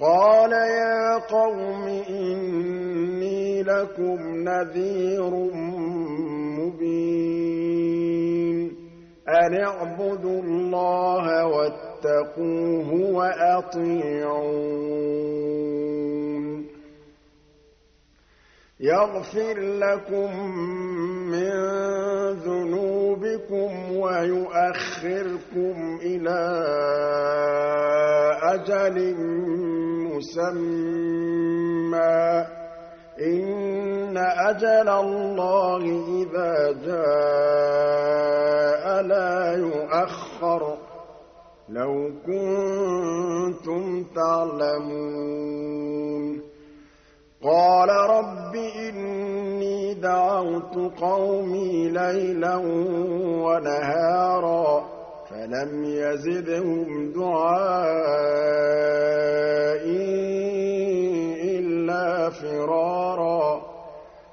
قال يا قوم إني لكم نذير مبين. أن اعبدوا الله واتقوه وأطيعون. يغفر لكم من ذنوبكم ويؤخركم إلى أجل مسمى. إن أجل الله إذا جاء لا يؤخر. لو كنتم تعلمون. قال رب إني دعوت قومي ليلا ونهارا فلم يزدهم دعائي إلا فرارا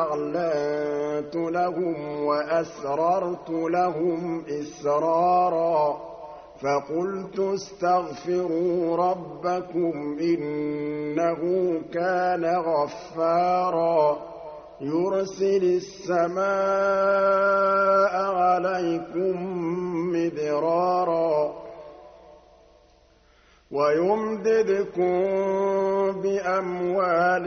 أعلنت لهم وأسررت لهم إسرارا فقلت استغفروا ربكم إنه كان غفارا يرسل السماء عليكم مدرارا ويمددكم بأموال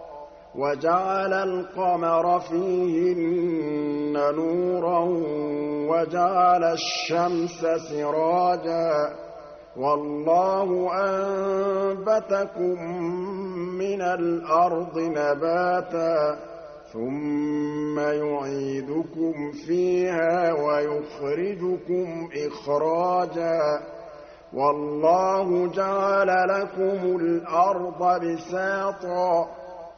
وجعل القمر فيهن نورا وجعل الشمس سراجا والله أنبتكم من الأرض نباتا ثم يعيدكم فيها ويخرجكم إخراجا والله جعل لكم الأرض بساطا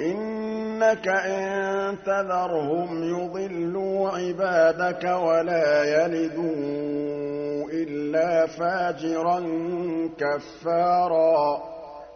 إنك إن تذرهم يضلوا عبادك ولا يلدوا إلا فاجرا كفارا